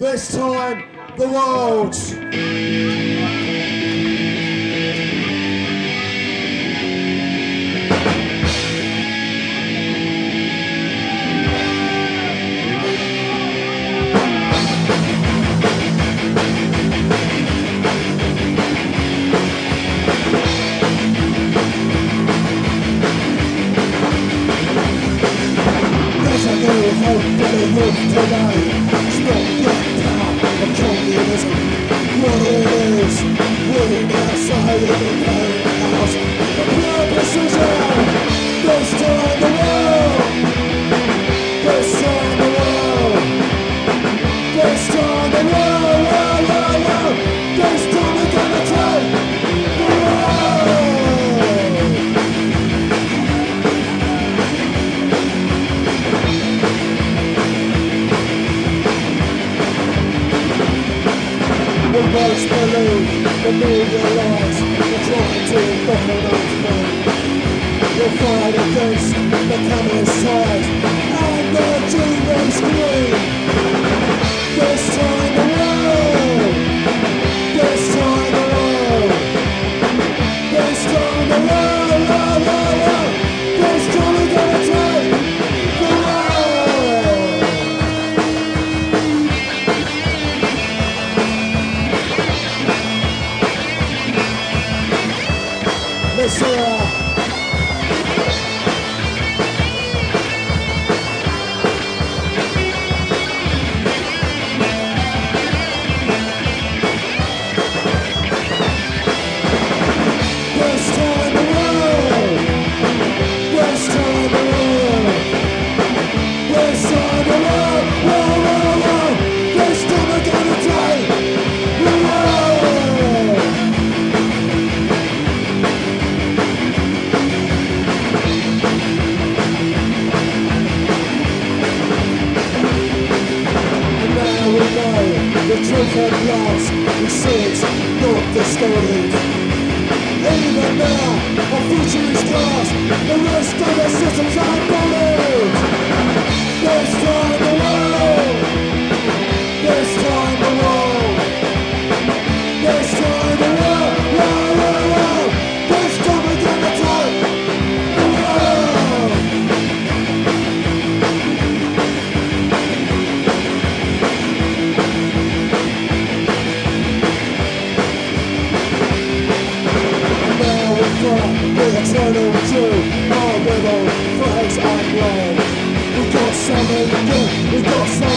This time, the World. Tonight. Thanks. Most believe the media lies You're trying to a fucking old man You'll fight against the camel's side And the dream scream Sierra. broken yards and sins, not discarded. Even now, our future is cast, the rest of the systems are burning. These books